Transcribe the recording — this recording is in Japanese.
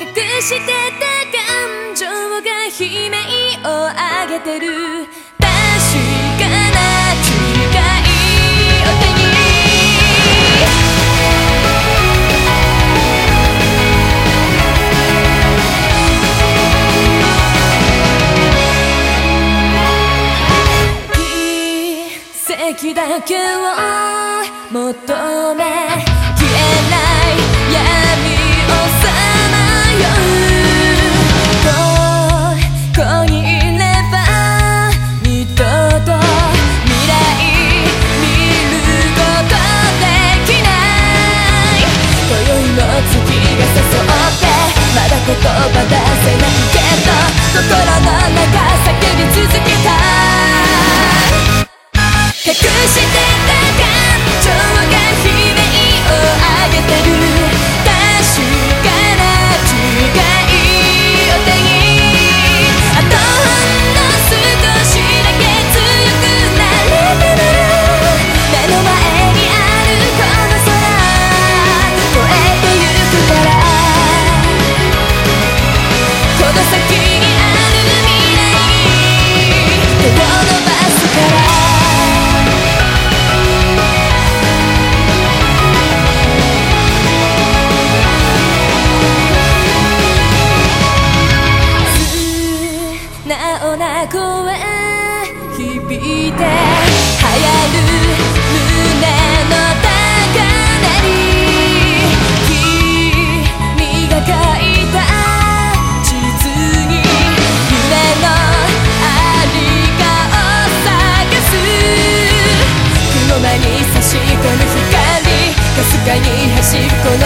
隠してた感情が悲鳴を上げてる。確かな違いを手に。奇跡だけを求め you なおな声響いて流行る胸の高鳴り君が書いた地図に夢のありかを探す。雲間に差し込む光かすかに走るこの